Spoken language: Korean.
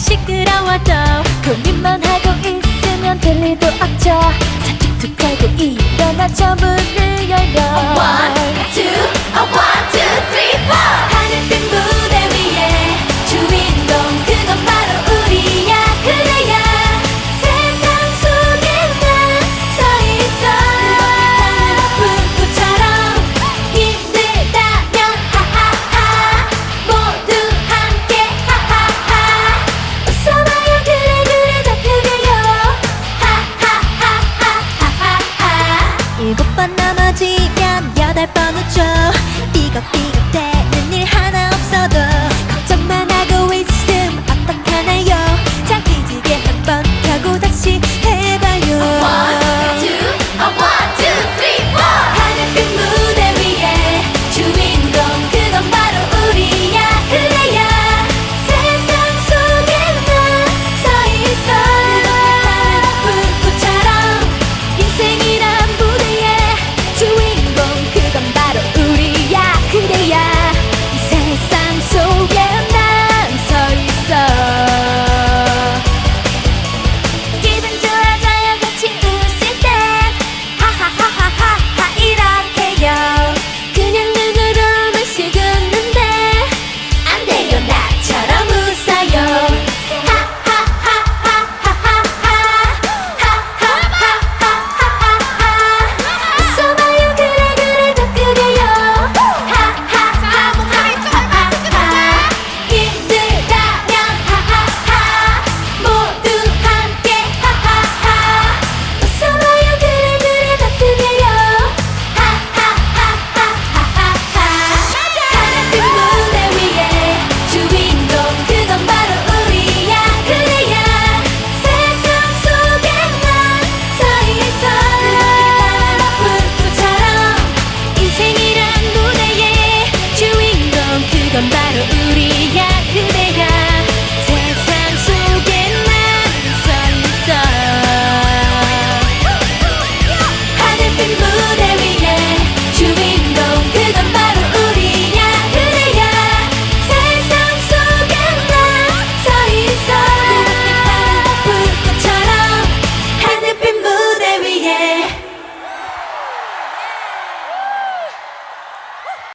시끄러워도 고민만 하고 있으면 될 일도 없죠. 자 툭툭하게 일어나 전문을 열려 일곱 번 넘어지면 여덟 번 웃죠. 삐걱삐걱 돼